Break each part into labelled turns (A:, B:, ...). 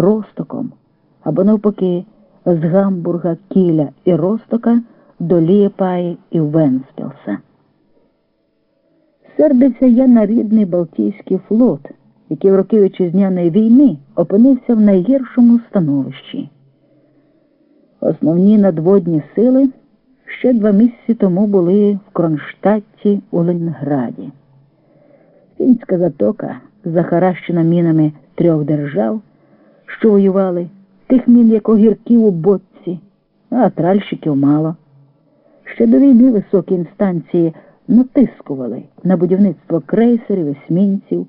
A: Ростоком або навпаки з Гамбурга, Кіля і Ростока до Лієпаї і Венспілса. Сердився я на рідний Балтійський флот, який в роки вітчизняної війни опинився в найгіршому становищі. Основні надводні сили ще два місяці тому були в Кронштадті у Ленінграді. Фінська затока, захаращена мінами трьох держав, що воювали, тих мін, як огірків у боці, а тральщиків мало. Ще до війни високі інстанції натискували на будівництво крейсерів, есмінців,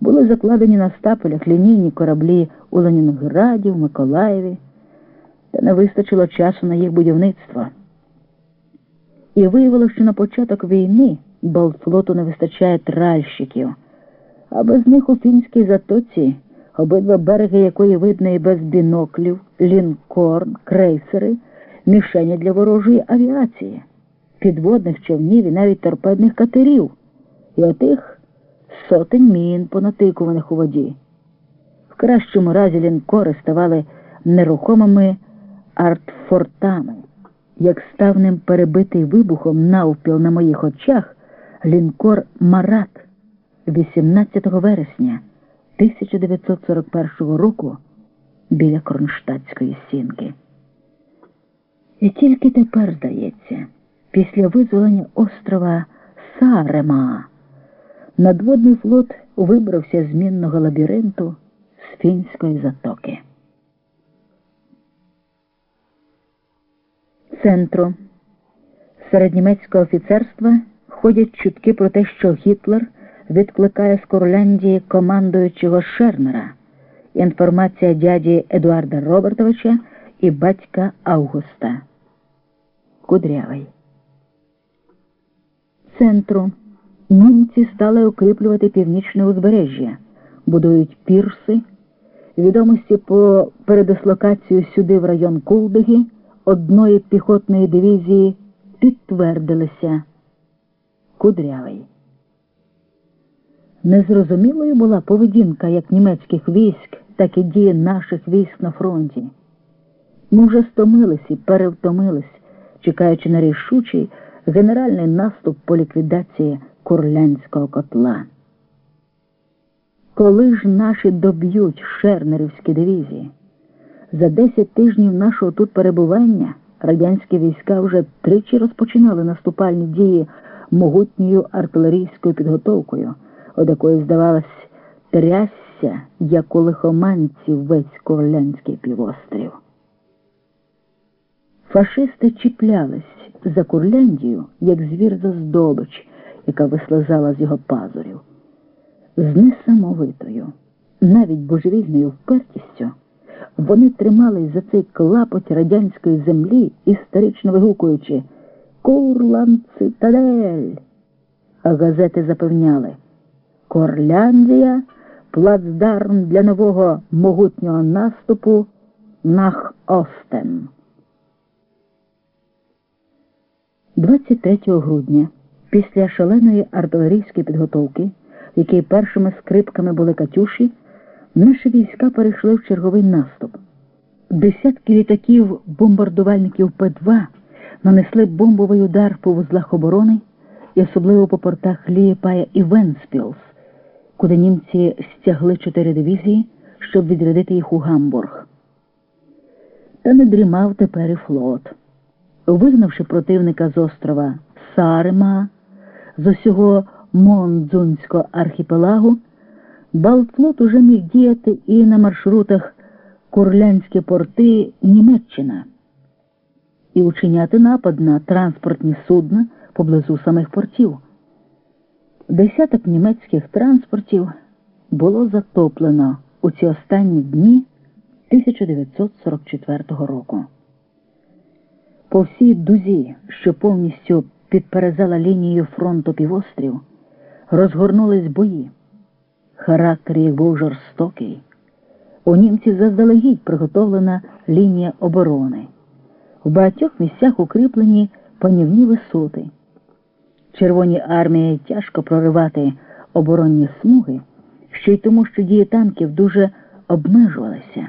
A: були закладені на стапелях лінійні кораблі у Ленінграді, в Миколаєві, та не вистачило часу на їх будівництво. І виявилося, що на початок війни Балтфлоту не вистачає тральщиків, а без них у фінській затоці, обидва береги якої видно і без біноклів, лінкорн, крейсери, мішені для ворожої авіації, підводних човнів і навіть торпедних катерів, і отих сотень мін понатикуваних у воді. В кращому разі лінкори ставали нерухомими артфортами. Як став ним перебитий вибухом навпіл на моїх очах лінкор Марат 18 вересня 1941 року біля Кронштадтської сінки. І тільки тепер, здається, після визволення острова Сарема надводний флот вибрався з мінного лабіринту з фінської затоки. Центру серед німецького офіцерства ходять чутки про те, що Гітлер відкликає з Курляндії командуючого Шернера. Інформація дяді Едуарда Робертовича і батька Августа. Кудрявий. Центру німці стали укріплювати північне узбережжя, будують пірси, відомості по передислокацію сюди в район Кулдиги одної піхотної дивізії підтвердилися. Кудрявий. Незрозумілою була поведінка як німецьких військ, так і дії наших військ на фронті. Ми вже стомились і перевтомились, чекаючи на рішучий генеральний наступ по ліквідації курлянського котла. Коли ж наші доб'ють шернерівські дивізії? За 10 тижнів нашого тут перебування радянські війська вже тричі розпочинали наступальні дії могутньою артилерійською підготовкою, од якої, здавалось, трясся, як у лихоманців весь Корлянський півострів. Фашисти чіплялись за Курляндію, як звір за здобич, яка вислизала з його пазурів. З несамовитою, навіть божевільною впертістю. Вони тримались за цей клапоть радянської землі, історично вигукуючи Курлан цитадель. А газети запевняли Корляндія плацдарм для нового могутнього наступу Нах Остен. 23 грудня, після шаленої артилерійської підготовки, в якій першими скрипками були Катюші, Наші війська перейшли в черговий наступ. Десятки літаків бомбардувальників П-2 нанесли бомбовий удар по вузлах оборони і особливо по портах Лієпая і Венспілс, куди німці стягли чотири дивізії, щоб відрядити їх у Гамбург. Та не дрімав тепер і флот. Вигнавши противника з острова Сарема, з усього Мондзунського архіпелагу. Балтфлот уже міг діяти і на маршрутах Курлянські порти Німеччина і учиняти напад на транспортні судна поблизу самих портів. Десяток німецьких транспортів було затоплено у ці останні дні 1944 року. По всій дузі, що повністю підперезала лінію фронту півострів, розгорнулись бої. Характер їх був жорстокий. У німців заздалегідь приготовлена лінія оборони. В багатьох місцях укріплені панівні висоти. Червоній армії тяжко проривати оборонні смуги, ще й тому, що дії танків дуже обмежувалася.